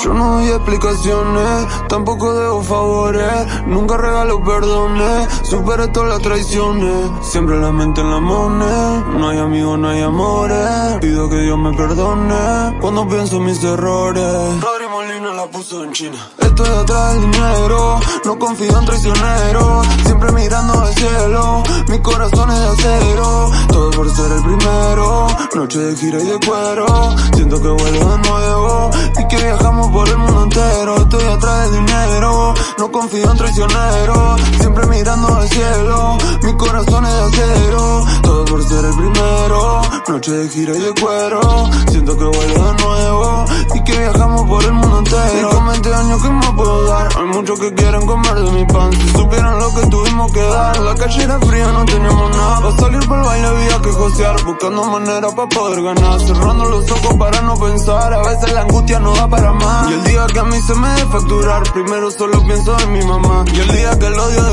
Yo no doy explicaciones, tampoco debo favores, nunca regalo perdones, superé todas las traiciones, siempre la mente en la moneda, no hay amigos, no hay amores, pido que Dios me perdone, cuando pienso en mis errores. Estoy atrás del dinero, no confío en traicioneros, siempre mirando al cielo, mi corazón es de acero, todo por ser el primero, noche de gira y de cuero, siento que vuelvo de nuevo, y que viajamos por el mundo entero. Estoy atrás del dinero, no confío en traicioneros. Siempre mirando al cielo, mi corazón es de acero. De gira y de cuero. Siento que vuelvo de nuevo y que viajamos por el mundo entero. Y con 20 años, ¿qué me puedo dar? Hay muchos que quieren comer de mi pan. Si supieran lo que tuvimos que dar, la calle era fría, no teníamos nada. Para salir por el baile había que josear, buscando manera para poder ganar. Cerrando los ojos para no pensar, a veces la angustia no da para más. Y el día que a mí se me de facturar, primero solo pienso en mi mamá. Y el día que el odio de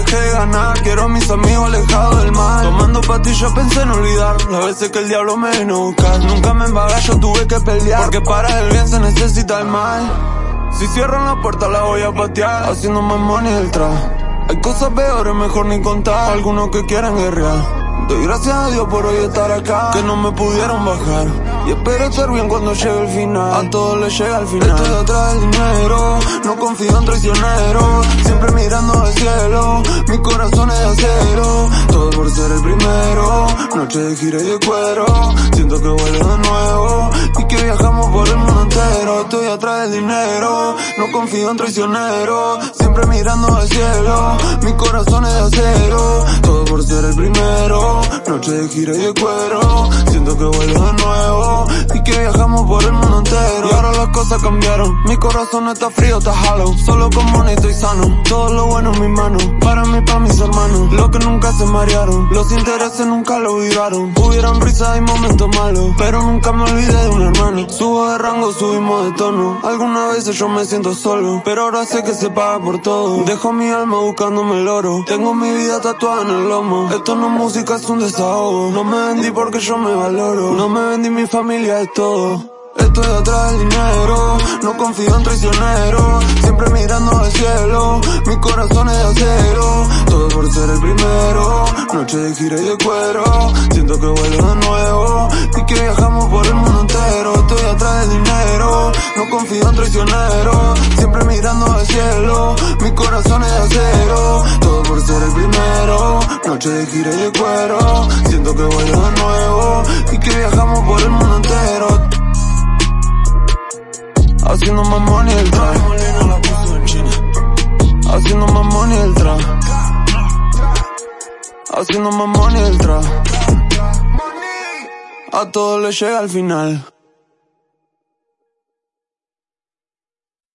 quiero a mis amigos alejados del mal. Tomando pastillas pensé en olvidar, las veces que el diablo me vino a buscar. Nunca me embaga, yo tuve que pelear, porque para el bien se necesita el mal. Si cierran la puerta la voy a patear, haciendo más money del trap. Hay cosas peores, mejor ni contar, algunos que quieren guerrear. Doy gracias a Dios por hoy estar acá, que no me pudieron bajar. Y espero estar bien cuando llegue el final, a todos les llega el final. Estoy detrás del dinero, no confío en traicioneros. Siempre mirando al cielo, mi corazón es de acero. Todo por ser el primero, noche de gira y de cuero. Siento que vuelvo de nuevo y que viajamos por el mundo entero. Estoy atrás del dinero, no confío en traicioneros. Siempre mirando al cielo, mi corazón es de acero. Noche de gira y de cuero. Siento que vuelvo de nuevo y que las cosas cambiaron, mi corazón está frío, está hollow. Solo con money estoy sano, todo lo bueno en mis manos. Para mí, para mis hermanos, los que nunca se marearon. Los intereses nunca lo olvidaron. Hubieron risas y momentos malos, pero nunca me olvidé de un hermano. Subo de rango, subimos de tono. Algunas veces yo me siento solo, pero ahora sé que se paga por todo. Dejo mi alma buscándome el oro. Tengo mi vida tatuada en el lomo. Esto no es música, es un desahogo. No me vendí porque yo me valoro. No me vendí mi familia, es todo. Estoy atrás del dinero, no confío en traicioneros. Siempre mirando al cielo, mi corazón es de acero. Todo por ser el primero, noche de gira y de cuero. Siento que vuelvo de nuevo y que viajamos por el mundo entero. Estoy atrás del dinero, no confío en traicioneros. Siempre mirando al cielo, mi corazón es de acero. Todo por ser el primero, noche de gira y de cuero. Siento que vuelvo de nuevo y que viajamos por el mundo Haciendo más money el trap. Haciendo más money el trap. Haciendo más money el trap. A todo le llega al final.